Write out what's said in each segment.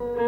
Mm-hmm.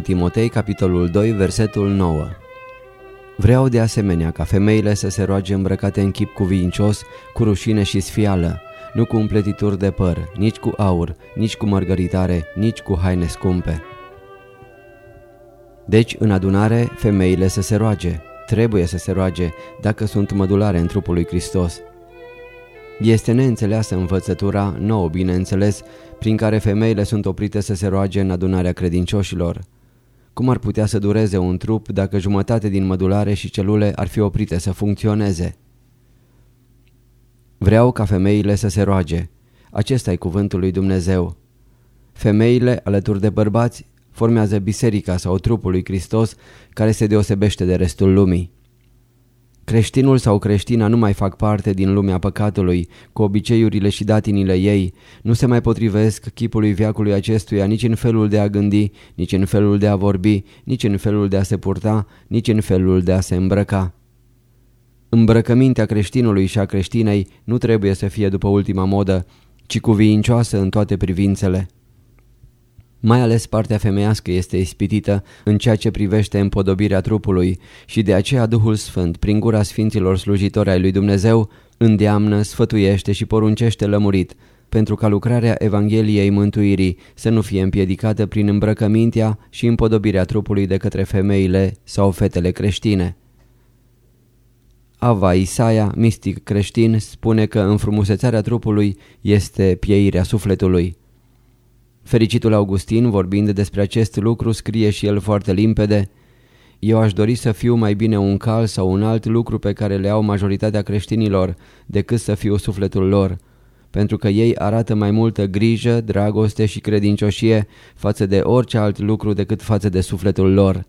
Timotei, capitolul 2, versetul 9 Vreau de asemenea ca femeile să se roage îmbrăcate în chip cuvincios, cu rușine și sfială, nu cu împletituri de păr, nici cu aur, nici cu mărgăritare, nici cu haine scumpe. Deci, în adunare, femeile să se roage, trebuie să se roage, dacă sunt mădulare în trupul lui Hristos. Este neînțeleasă învățătura, nouă bineînțeles, prin care femeile sunt oprite să se roage în adunarea credincioșilor. Cum ar putea să dureze un trup dacă jumătate din mădulare și celule ar fi oprite să funcționeze? Vreau ca femeile să se roage. Acesta e cuvântul lui Dumnezeu. Femeile, alături de bărbați, formează biserica sau trupul lui Hristos care se deosebește de restul lumii. Creștinul sau creștina nu mai fac parte din lumea păcatului, cu obiceiurile și datinile ei, nu se mai potrivesc chipului viacului acestuia nici în felul de a gândi, nici în felul de a vorbi, nici în felul de a se purta, nici în felul de a se îmbrăca. Îmbrăcămintea creștinului și a creștinei nu trebuie să fie după ultima modă, ci cuviincioasă în toate privințele. Mai ales partea femeiască este ispitită în ceea ce privește împodobirea trupului și de aceea Duhul Sfânt, prin gura Sfinților slujitori ai lui Dumnezeu, îndeamnă, sfătuiește și poruncește lămurit, pentru ca lucrarea Evangheliei Mântuirii să nu fie împiedicată prin îmbrăcămintea și împodobirea trupului de către femeile sau fetele creștine. Ava Isaia, mistic creștin, spune că înfrumusețarea trupului este pieirea sufletului. Fericitul Augustin, vorbind despre acest lucru, scrie și el foarte limpede Eu aș dori să fiu mai bine un cal sau un alt lucru pe care le au majoritatea creștinilor decât să fiu sufletul lor, pentru că ei arată mai multă grijă, dragoste și credincioșie față de orice alt lucru decât față de sufletul lor.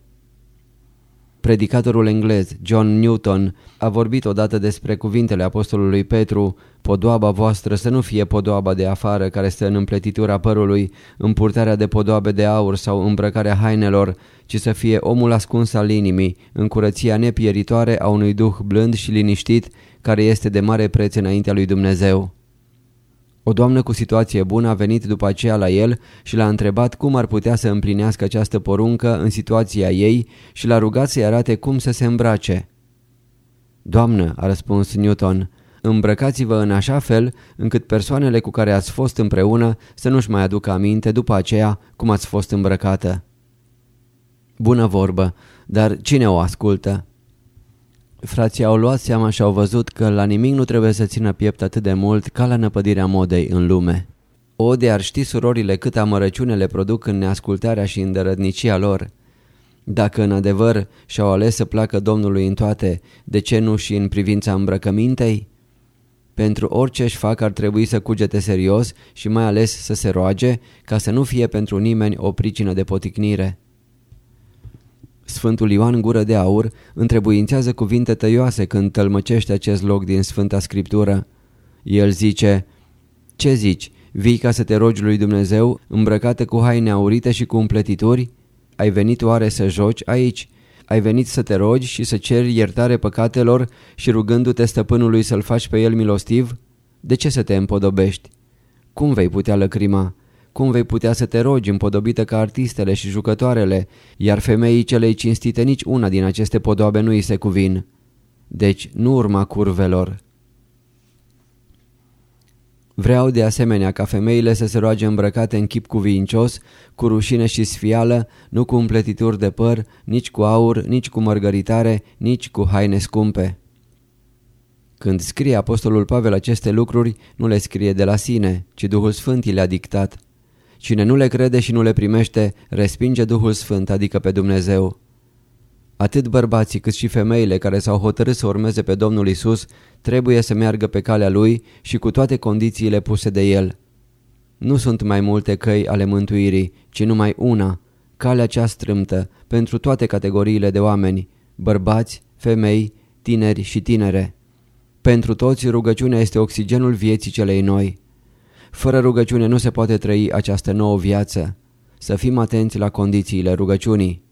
Predicatorul englez John Newton a vorbit odată despre cuvintele apostolului Petru, podoaba voastră să nu fie podoaba de afară care stă în împletitura părului, în purtarea de podoabe de aur sau îmbrăcarea hainelor, ci să fie omul ascuns al inimii, în curăția nepieritoare a unui duh blând și liniștit, care este de mare preț înaintea lui Dumnezeu. O doamnă cu situație bună a venit după aceea la el și l-a întrebat cum ar putea să împlinească această poruncă în situația ei și l-a rugat să-i arate cum să se îmbrace. Doamnă, a răspuns Newton, îmbrăcați-vă în așa fel încât persoanele cu care ați fost împreună să nu-și mai aducă aminte după aceea cum ați fost îmbrăcată. Bună vorbă, dar cine o ascultă? Frații au luat seama și au văzut că la nimic nu trebuie să țină piept atât de mult ca la năpădirea modei în lume. O, de ar ști surorile cât amărăciune le produc în neascultarea și îndărădnicia lor. Dacă în adevăr și-au ales să placă Domnului în toate, de ce nu și în privința îmbrăcămintei? Pentru orice își fac ar trebui să cugete serios și mai ales să se roage ca să nu fie pentru nimeni o pricină de poticnire. Sfântul Ioan Gură de Aur întrebuințează cuvinte tăioase când tălmăcește acest loc din Sfânta Scriptură. El zice, Ce zici, vii ca să te rogi lui Dumnezeu îmbrăcată cu haine aurite și cu împletituri? Ai venit oare să joci aici? Ai venit să te rogi și să ceri iertare păcatelor și rugându-te stăpânului să-l faci pe el milostiv? De ce să te împodobești? Cum vei putea lăcrima? Cum vei putea să te rogi împodobită ca artistele și jucătoarele, iar femeii celei cinstite nici una din aceste podoabe nu îi se cuvin? Deci nu urma curvelor. Vreau de asemenea ca femeile să se roage îmbrăcate în chip cuvincios, cu rușine și sfială, nu cu împletituri de păr, nici cu aur, nici cu mărgăritare, nici cu haine scumpe. Când scrie Apostolul Pavel aceste lucruri, nu le scrie de la sine, ci Duhul Sfânt i le-a dictat. Cine nu le crede și nu le primește, respinge Duhul Sfânt, adică pe Dumnezeu. Atât bărbații cât și femeile care s-au hotărât să urmeze pe Domnul Isus trebuie să meargă pe calea Lui și cu toate condițiile puse de El. Nu sunt mai multe căi ale mântuirii, ci numai una, calea cea strâmtă, pentru toate categoriile de oameni, bărbați, femei, tineri și tinere. Pentru toți rugăciunea este oxigenul vieții celei noi. Fără rugăciune nu se poate trăi această nouă viață. Să fim atenți la condițiile rugăciunii.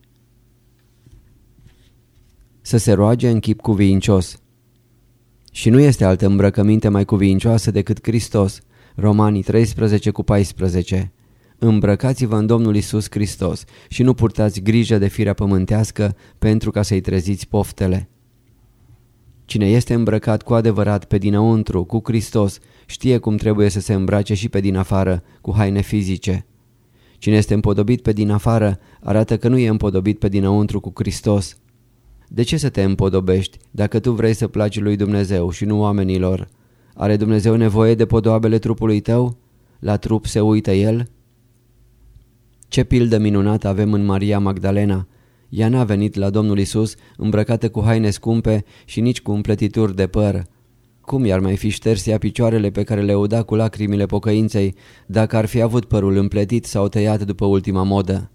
Să se roage în chip cuvincios. Și nu este altă îmbrăcăminte mai cuvincioasă decât Hristos. Romanii 13 cu 14 Îmbrăcați-vă în Domnul Isus Hristos și nu purtați grijă de firea pământească pentru ca să-i treziți poftele. Cine este îmbrăcat cu adevărat pe dinăuntru, cu Hristos, știe cum trebuie să se îmbrace și pe din afară, cu haine fizice. Cine este împodobit pe din afară, arată că nu e împodobit pe dinăuntru cu Hristos. De ce să te împodobești dacă tu vrei să placi lui Dumnezeu și nu oamenilor? Are Dumnezeu nevoie de podoabele trupului tău? La trup se uită El? Ce pildă minunată avem în Maria Magdalena! Ea n-a venit la Domnul Isus îmbrăcată cu haine scumpe și nici cu împletituri de păr. Cum i-ar mai fi șters ea picioarele pe care le uda cu lacrimile pocăinței dacă ar fi avut părul împletit sau tăiat după ultima modă?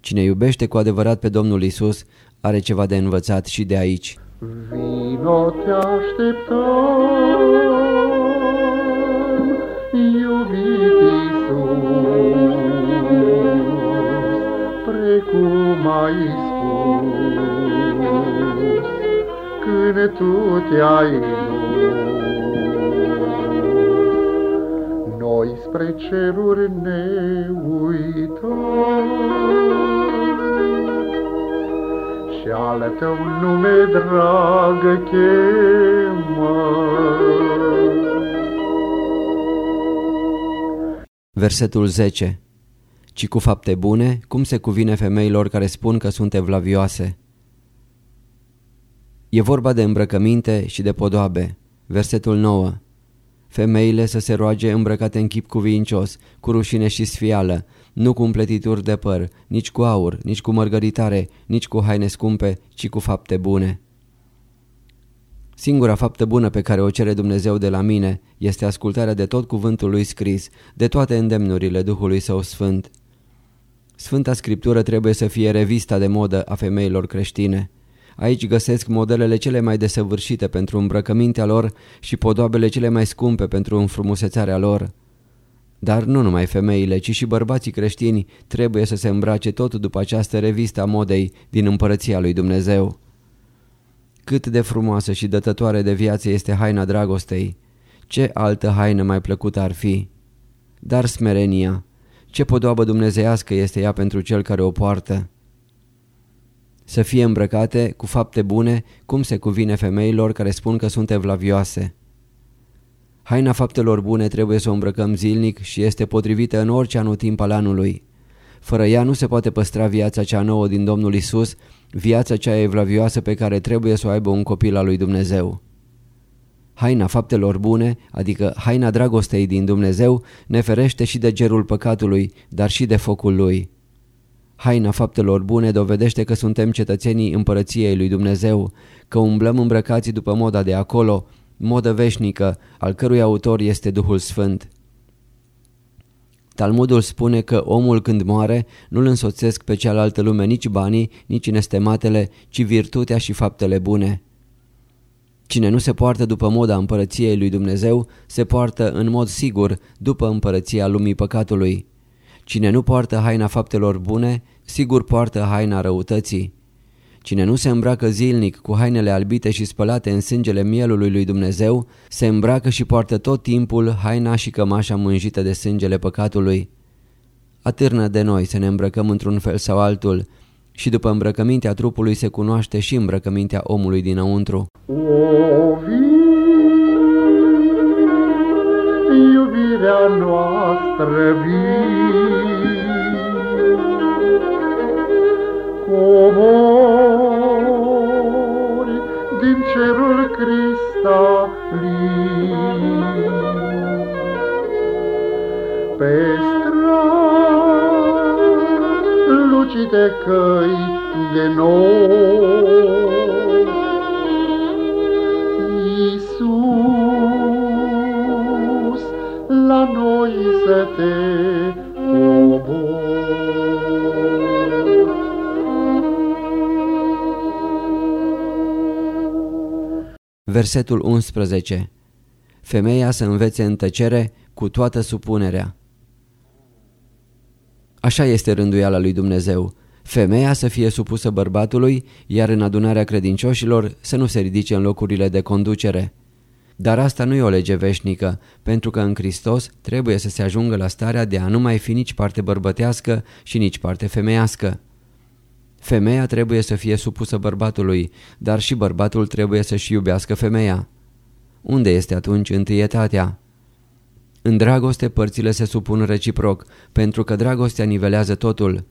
Cine iubește cu adevărat pe Domnul Isus are ceva de învățat și de aici. Vino te așteptăm, ai spus, când tu te-ai Noi spre ceruri ne uităm, și al tău nume dragă chemă. Versetul 10 Ci cu fapte bune, cum se cuvine femeilor care spun că sunt evlavioase? E vorba de îmbrăcăminte și de podoabe. Versetul 9 Femeile să se roage îmbrăcate în chip cuvincios, cu rușine și sfială, nu cu împletituri de păr, nici cu aur, nici cu mărgăritare, nici cu haine scumpe, ci cu fapte bune. Singura faptă bună pe care o cere Dumnezeu de la mine este ascultarea de tot cuvântul lui scris, de toate îndemnurile Duhului Său Sfânt. Sfânta Scriptură trebuie să fie revista de modă a femeilor creștine. Aici găsesc modelele cele mai desăvârșite pentru îmbrăcămintea lor și podoabele cele mai scumpe pentru înfrumusețarea lor. Dar nu numai femeile, ci și bărbații creștini trebuie să se îmbrace tot după această revistă a modei din împărăția lui Dumnezeu. Cât de frumoasă și dătătoare de viață este haina dragostei! Ce altă haină mai plăcută ar fi? Dar smerenia, ce podoabă dumnezeiască este ea pentru cel care o poartă! Să fie îmbrăcate cu fapte bune, cum se cuvine femeilor care spun că sunt evlavioase. Haina faptelor bune trebuie să o îmbrăcăm zilnic și este potrivită în orice anotimp al anului. Fără ea nu se poate păstra viața cea nouă din Domnul Isus, viața cea evlavioasă pe care trebuie să o aibă un copil al lui Dumnezeu. Haina faptelor bune, adică haina dragostei din Dumnezeu, ne ferește și de gerul păcatului, dar și de focul lui. Haina faptelor bune dovedește că suntem cetățenii împărăției lui Dumnezeu, că umblăm îmbrăcați după moda de acolo, modă veșnică, al cărui autor este Duhul Sfânt. Talmudul spune că omul când moare nu-l însoțesc pe cealaltă lume nici banii, nici nestematele, ci virtutea și faptele bune. Cine nu se poartă după moda împărăției lui Dumnezeu, se poartă în mod sigur după împărăția lumii păcatului. Cine nu poartă haina faptelor bune, sigur poartă haina răutății. Cine nu se îmbracă zilnic cu hainele albite și spălate în sângele mielului lui Dumnezeu, se îmbracă și poartă tot timpul haina și cămașa mânjită de sângele păcatului. Atârnă de noi să ne îmbrăcăm într-un fel sau altul și după îmbrăcămintea trupului se cunoaște și îmbrăcămintea omului dinăuntru. O vii, iubirea noastră vii, comori din cerul cristalin. Pe străzi lucite căi de noi, Iisus, la noi să te Versetul 11 Femeia să învețe în tăcere cu toată supunerea. Așa este rânduiala lui Dumnezeu. Femeia să fie supusă bărbatului, iar în adunarea credincioșilor să nu se ridice în locurile de conducere. Dar asta nu e o lege veșnică, pentru că în Hristos trebuie să se ajungă la starea de a nu mai fi nici parte bărbătească și nici parte femeiască. Femeia trebuie să fie supusă bărbatului, dar și bărbatul trebuie să-și iubească femeia. Unde este atunci întâietatea? În dragoste părțile se supun reciproc, pentru că dragostea nivelează totul.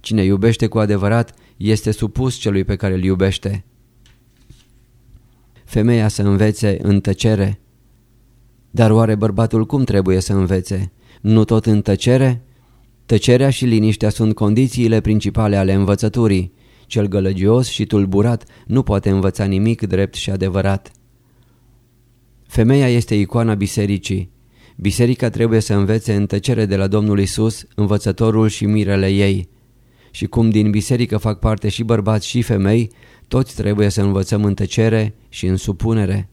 Cine iubește cu adevărat este supus celui pe care îl iubește. Femeia să învețe în tăcere. Dar oare bărbatul cum trebuie să învețe? Nu tot în tăcere? Tăcerea și liniștea sunt condițiile principale ale învățăturii. Cel gălăgios și tulburat nu poate învăța nimic drept și adevărat. Femeia este icoana bisericii. Biserica trebuie să învețe în tăcere de la Domnul Isus, învățătorul și mirele ei. Și cum din biserică fac parte și bărbați și femei, toți trebuie să învățăm în tăcere și în supunere.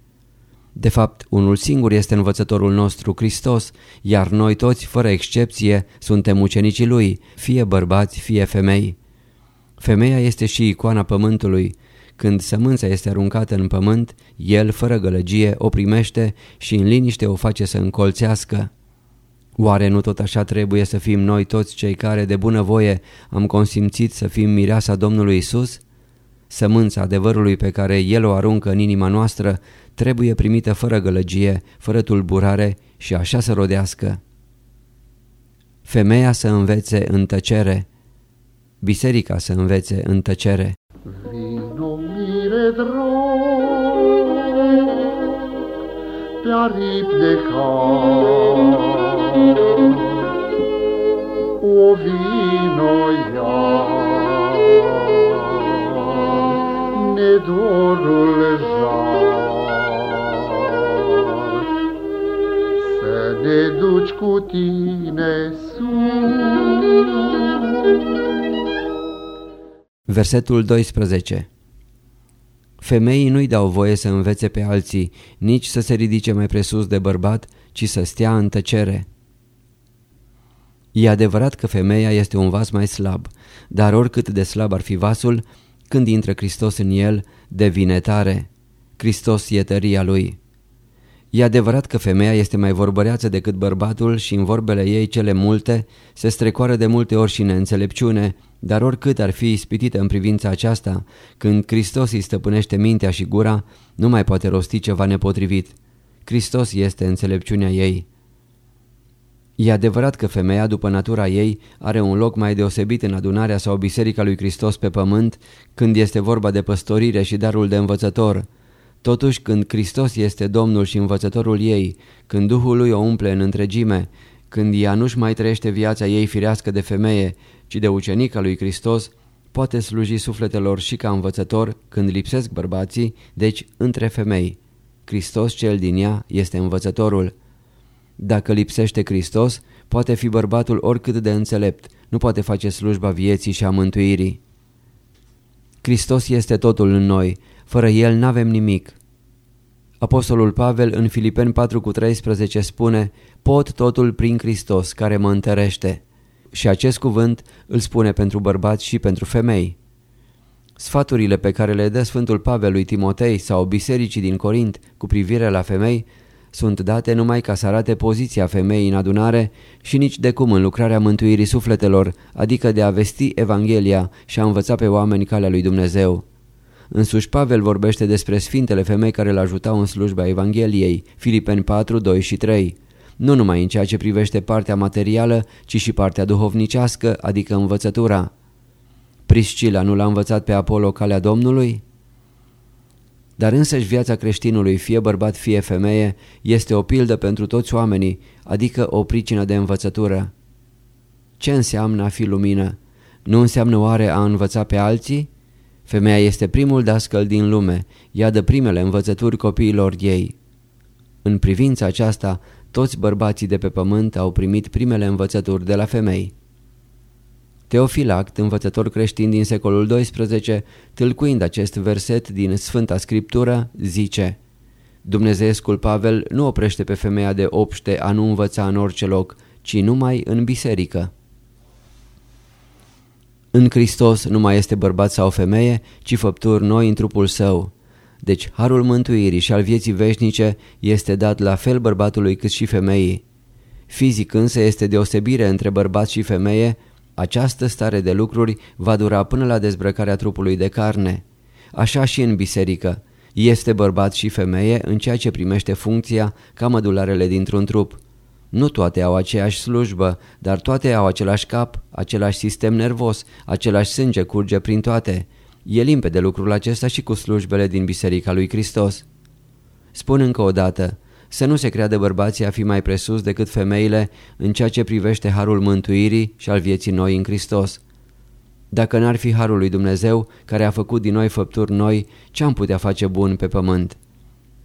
De fapt, unul singur este învățătorul nostru, Hristos, iar noi toți, fără excepție, suntem ucenicii Lui, fie bărbați, fie femei. Femeia este și icoana pământului. Când sămânța este aruncată în pământ, el, fără gălăgie, o primește și în liniște o face să încolțească. Oare nu tot așa trebuie să fim noi toți cei care de bunăvoie am consimțit să fim mireasa Domnului Isus? Sămânța adevărului pe care El o aruncă în inima noastră trebuie primită fără gălăgie, fără tulburare și așa să rodească. Femeia să învețe în tăcere, biserica să învețe în tăcere. Vino mire drog, pe aripi de har, o vino iar, nedorul jar, să ne duci cu tine sus. Versetul 12 Femeii nu-i dau voie să învețe pe alții, nici să se ridice mai presus de bărbat, ci să stea în tăcere. E adevărat că femeia este un vas mai slab, dar oricât de slab ar fi vasul, când intră Hristos în el, devine tare. Hristos e tăria lui. E adevărat că femeia este mai vorbăreață decât bărbatul și în vorbele ei cele multe se strecoară de multe ori și neînțelepciune, dar oricât ar fi ispitită în privința aceasta, când Hristos îi stăpânește mintea și gura, nu mai poate rosti ceva nepotrivit. Hristos este înțelepciunea ei. E adevărat că femeia, după natura ei, are un loc mai deosebit în adunarea sau biserica lui Hristos pe pământ când este vorba de păstorire și darul de învățător. Totuși, când Hristos este Domnul și învățătorul ei, când Duhul lui o umple în întregime, când ea nu-și mai trăiește viața ei firească de femeie, ci de ucenic al lui Hristos, poate sluji sufletelor și ca învățător când lipsesc bărbații, deci între femei. Hristos cel din ea este învățătorul. Dacă lipsește Hristos, poate fi bărbatul oricât de înțelept, nu poate face slujba vieții și a mântuirii. Hristos este totul în noi, fără El n-avem nimic. Apostolul Pavel în Filipeni 4,13 spune Pot totul prin Hristos care mă întărește. Și acest cuvânt îl spune pentru bărbați și pentru femei. Sfaturile pe care le dă Sfântul Pavel lui Timotei sau bisericii din Corint cu privire la femei sunt date numai ca să arate poziția femeii în adunare și nici de cum în lucrarea mântuirii sufletelor, adică de a vesti Evanghelia și a învăța pe oameni calea lui Dumnezeu. Însuși Pavel vorbește despre sfintele femei care îl ajutau în slujba Evangheliei, Filipeni 4, 2 și 3. Nu numai în ceea ce privește partea materială, ci și partea duhovnicească, adică învățătura. Priscila nu l-a învățat pe Apollo calea Domnului? Dar însăși viața creștinului, fie bărbat, fie femeie, este o pildă pentru toți oamenii, adică o pricină de învățătură. Ce înseamnă a fi lumină? Nu înseamnă oare a învăța pe alții? Femeia este primul dascăl din lume, ea dă primele învățături copiilor ei. În privința aceasta, toți bărbații de pe pământ au primit primele învățături de la femei. Teofilact, învățător creștin din secolul XII, tâlcuind acest verset din Sfânta Scriptură, zice Dumnezeescul Pavel nu oprește pe femeia de obște a nu învăța în orice loc, ci numai în biserică. În Hristos nu mai este bărbat sau femeie, ci făpturi noi în trupul său. Deci harul mântuirii și al vieții veșnice este dat la fel bărbatului cât și femeii. Fizic însă este deosebire între bărbat și femeie, această stare de lucruri va dura până la dezbrăcarea trupului de carne. Așa și în biserică. Este bărbat și femeie în ceea ce primește funcția ca mădularele dintr-un trup. Nu toate au aceeași slujbă, dar toate au același cap, același sistem nervos, același sânge curge prin toate. E limpede lucrul acesta și cu slujbele din Biserica lui Hristos. Spun încă o dată, să nu se creadă bărbații a fi mai presus decât femeile în ceea ce privește harul mântuirii și al vieții noi în Hristos. Dacă n-ar fi harul lui Dumnezeu, care a făcut din noi făpturi noi, ce-am putea face bun pe pământ?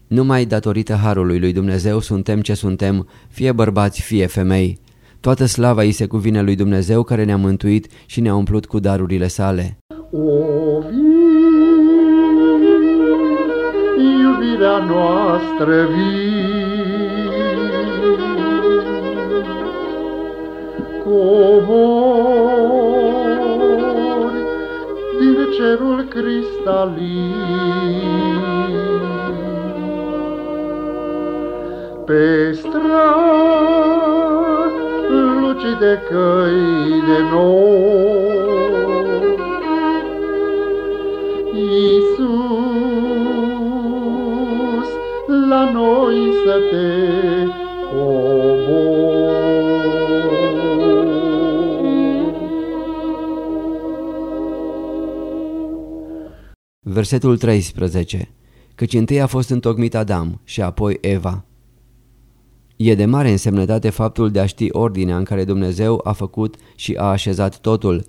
Numai datorită harului lui Dumnezeu suntem ce suntem, fie bărbați, fie femei. Toată slava îi se cuvine lui Dumnezeu care ne-a mântuit și ne-a umplut cu darurile sale. O iubirea noastră vii, cobori din cerul cristalin. Pe strat luci de căi de nor, Iisus, la noi să te Versetul 13 Căci întâi a fost întocmit Adam și apoi Eva. E de mare însemnătate faptul de a ști ordinea în care Dumnezeu a făcut și a așezat totul.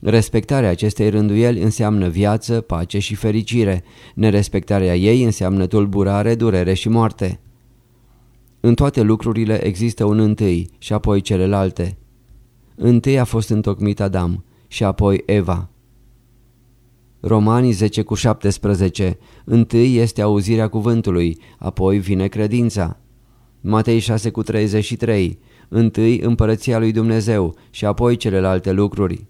Respectarea acestei rânduieli înseamnă viață, pace și fericire. Nerespectarea ei înseamnă tulburare, durere și moarte. În toate lucrurile există un întâi și apoi celelalte. Întâi a fost întocmit Adam și apoi Eva. Romanii 10 cu 17 Întâi este auzirea cuvântului, apoi vine credința. Matei 6 cu 33 Întâi împărăția lui Dumnezeu și apoi celelalte lucruri.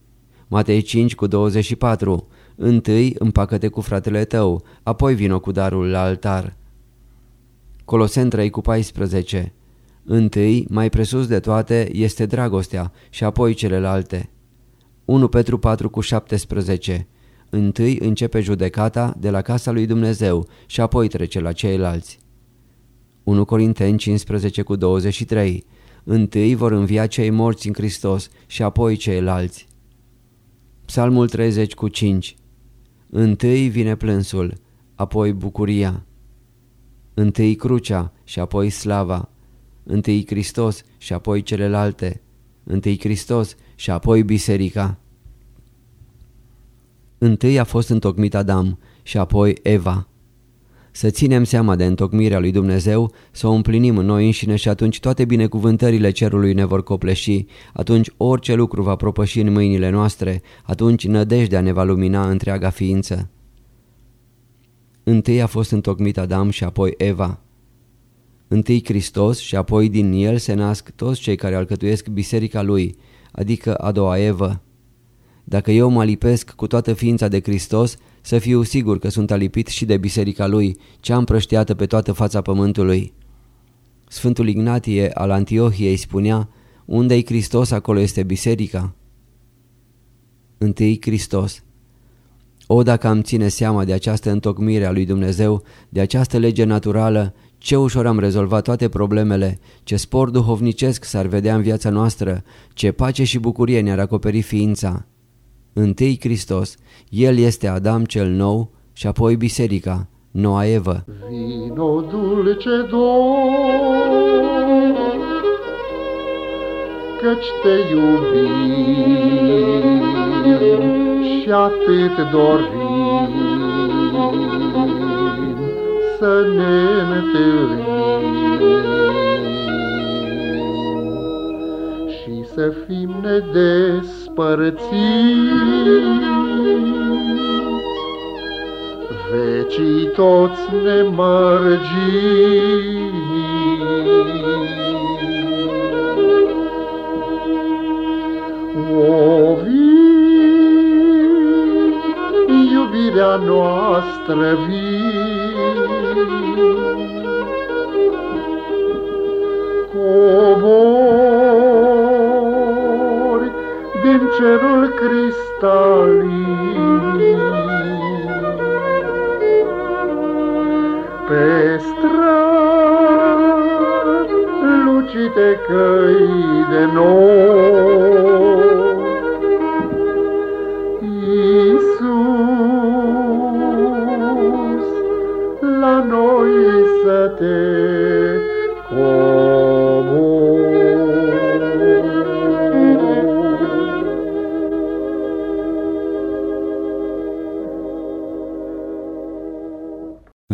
Matei 5 cu 24 Întâi împacă-te cu fratele tău, apoi vino cu darul la altar. Colosen 3 cu 14 Întâi, mai presus de toate, este dragostea și apoi celelalte. 1 Petru 4 cu 17 Întâi începe judecata de la casa lui Dumnezeu și apoi trece la ceilalți. 1 Corinteni 15 cu 23 Întâi vor învia cei morți în Hristos și apoi ceilalți. Psalmul 30 cu 5 Întâi vine plânsul, apoi bucuria. Întâi crucea și apoi slava. Întâi Hristos și apoi celelalte. Întâi Hristos și apoi biserica. Întâi a fost întocmit Adam și apoi Eva. Să ținem seama de întocmirea lui Dumnezeu, să o împlinim în noi înșine și atunci toate binecuvântările cerului ne vor copleși, atunci orice lucru va propăși în mâinile noastre, atunci nădejdea ne va lumina întreaga ființă. Întâi a fost întocmit Adam și apoi Eva. Întâi Hristos și apoi din el se nasc toți cei care alcătuiesc biserica lui, adică a doua Evă. Dacă eu mă lipesc cu toată ființa de Hristos, să fiu sigur că sunt alipit și de biserica lui, cea împrăștiată pe toată fața pământului. Sfântul Ignatie al Antiohiei spunea, unde-i Hristos, acolo este biserica. Întâi Hristos. O, dacă am ține seama de această întocmire a lui Dumnezeu, de această lege naturală, ce ușor am rezolvat toate problemele, ce spor duhovnicesc s-ar vedea în viața noastră, ce pace și bucurie ne-ar acoperi ființa. Întâi Hristos, El este Adam cel nou și apoi Biserica, noua Evă. Vino dulce dor, căci te iubim și atât dorim să ne întâlnim și să fim nedespărțiți vecii toți ne O vii, iubirea noastră vii, cobori din cerul cristalin. Pe strat lucite căi de nor. Iisus, la noi să te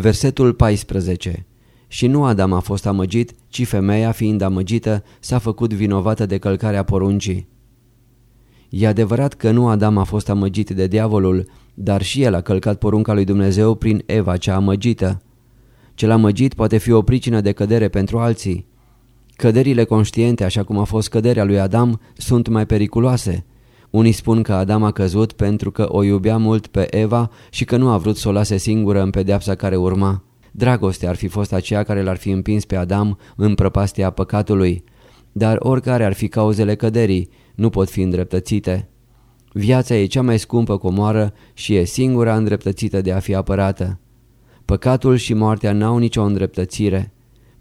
Versetul 14 Și nu Adam a fost amăgit, ci femeia, fiind amăgită, s-a făcut vinovată de călcarea poruncii. E adevărat că nu Adam a fost amăgit de diavolul, dar și el a călcat porunca lui Dumnezeu prin Eva cea amăgită. Cel amăgit poate fi o pricină de cădere pentru alții. Căderile conștiente, așa cum a fost căderea lui Adam, sunt mai periculoase. Unii spun că Adam a căzut pentru că o iubea mult pe Eva și că nu a vrut să o lase singură în pedeapsa care urma. Dragostea ar fi fost aceea care l-ar fi împins pe Adam în prăpastia păcatului. Dar oricare ar fi cauzele căderii, nu pot fi îndreptățite. Viața e cea mai scumpă comoară și e singura îndreptățită de a fi apărată. Păcatul și moartea n-au nicio îndreptățire.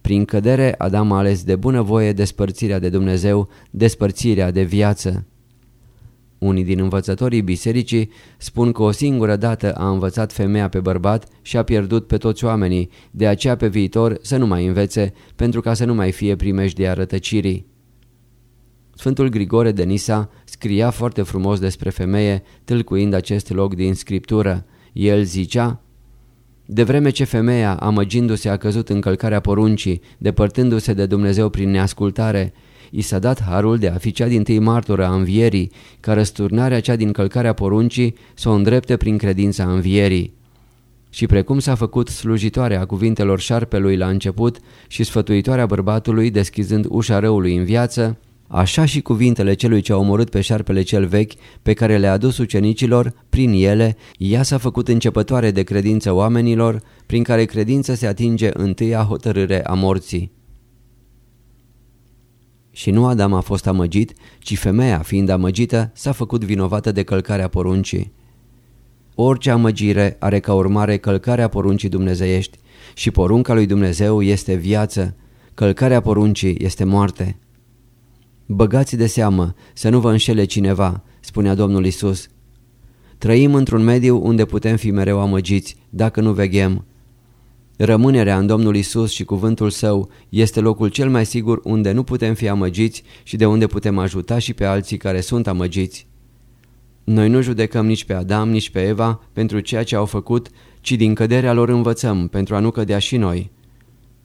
Prin cădere, Adam a ales de bunăvoie despărțirea de Dumnezeu, despărțirea de viață. Unii din învățătorii bisericii spun că o singură dată a învățat femeia pe bărbat și a pierdut pe toți oamenii, de aceea pe viitor să nu mai învețe, pentru ca să nu mai fie primejdea rătăcirii. Sfântul Grigore de Nisa scria foarte frumos despre femeie, tâlcuind acest loc din scriptură. El zicea, De vreme ce femeia, amăgindu-se, a căzut în călcarea poruncii, depărtându-se de Dumnezeu prin neascultare, i s-a dat harul de a fi cea din tâi martoră a învierii, ca răsturnarea cea din călcarea poruncii să o îndrepte prin credința învierii. Și precum s-a făcut slujitoarea a cuvintelor șarpelui la început și sfătuitoarea bărbatului deschizând ușa răului în viață, Așa și cuvintele celui ce a omorât pe șarpele cel vechi, pe care le-a adus ucenicilor, prin ele, ea s-a făcut începătoare de credință oamenilor, prin care credința se atinge întâia hotărâre a morții. Și nu Adam a fost amăgit, ci femeia, fiind amăgită, s-a făcut vinovată de călcarea poruncii. Orice amăgire are ca urmare călcarea poruncii dumnezeiești și porunca lui Dumnezeu este viață, călcarea poruncii este moarte. Băgați de seamă să nu vă înșele cineva, spunea Domnul Isus. Trăim într-un mediu unde putem fi mereu amăgiți dacă nu veghem. Rămânerea în Domnul Isus și cuvântul Său este locul cel mai sigur unde nu putem fi amăgiți și de unde putem ajuta și pe alții care sunt amăgiți. Noi nu judecăm nici pe Adam, nici pe Eva pentru ceea ce au făcut, ci din căderea lor învățăm pentru a nu cădea și noi.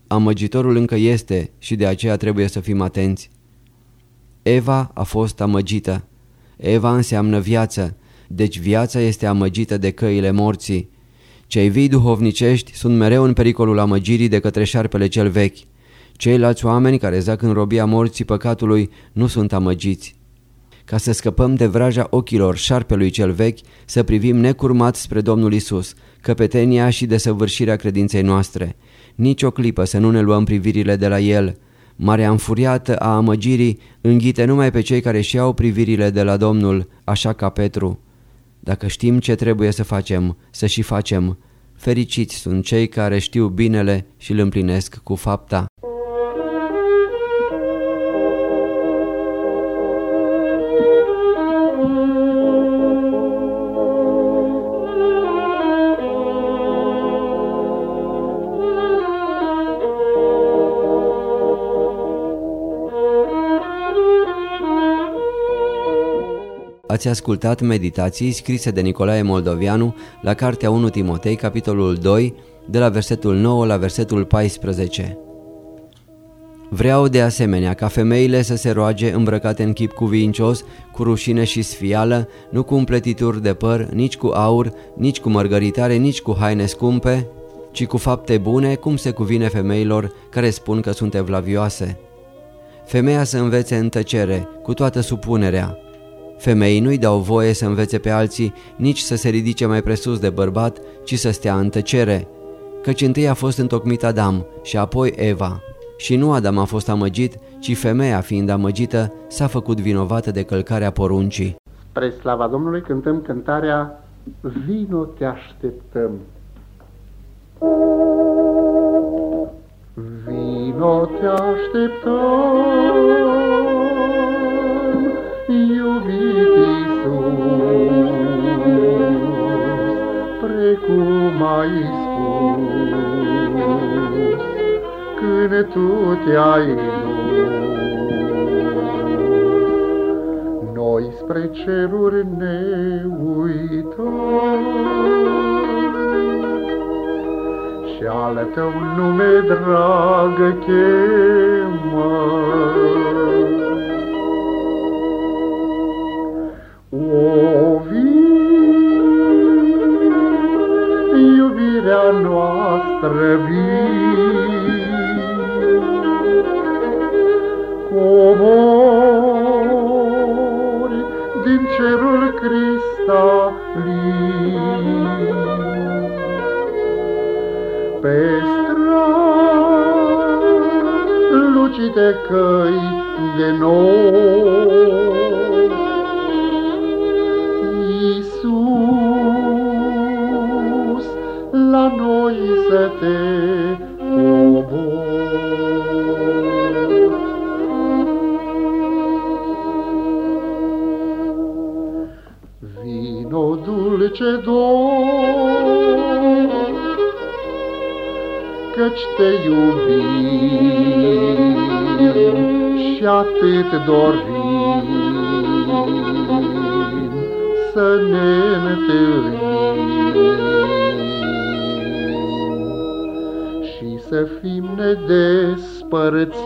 Amăgitorul încă este și de aceea trebuie să fim atenți. Eva a fost amăgită. Eva înseamnă viață, deci viața este amăgită de căile morții. Cei vii duhovnicești sunt mereu în pericolul amăgirii de către șarpele cel vechi. Ceilalți oameni care zac în robia morții păcatului nu sunt amăgiți. Ca să scăpăm de vraja ochilor șarpelui cel vechi, să privim necurmat spre Domnul Isus, căpetenia și desăvârșirea credinței noastre. Nici o clipă să nu ne luăm privirile de la El. Marea înfuriată a amăgirii înghite numai pe cei care și-au privirile de la Domnul, așa ca Petru. Dacă știm ce trebuie să facem, să și facem. Fericiți sunt cei care știu binele și îl împlinesc cu fapta. Ați ascultat meditații scrise de Nicolae Moldovianu la Cartea 1 Timotei, capitolul 2, de la versetul 9 la versetul 14. Vreau de asemenea ca femeile să se roage îmbrăcate în chip cuvincios, cu rușine și sfială, nu cu împletituri de păr, nici cu aur, nici cu mărgăritare, nici cu haine scumpe, ci cu fapte bune, cum se cuvine femeilor care spun că sunt evlavioase. Femeia să învețe în tăcere, cu toată supunerea, Femeii nu-i dau voie să învețe pe alții, nici să se ridice mai presus de bărbat, ci să stea în tăcere. Căci întâi a fost întocmit Adam și apoi Eva. Și nu Adam a fost amăgit, ci femeia fiind amăgită s-a făcut vinovată de călcarea poruncii. Spre slava Domnului cântăm cântarea Vino te așteptăm. Vino te așteptăm iubit Iisus, precum ai spus, când tu te-ai Noi spre ceruri ne uităm și al tău nume dragă chemăm. Lucite căi de noi, să te Vino dulce dor, Căci te iubim și atât dorim să ne întâlnim. să fim nedespărțiți.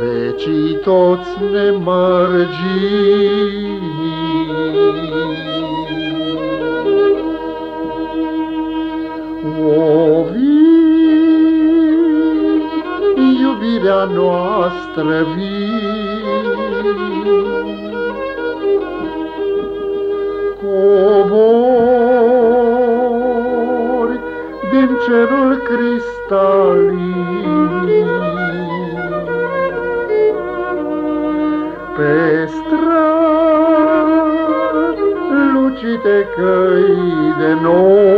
Vecii toți ne mărgini. Noastră vii, cobor din cerul cristalin. Pe străzi lucite căi de noi,